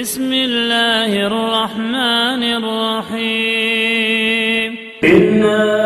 بسم الله الرحمن الرحيم. إنا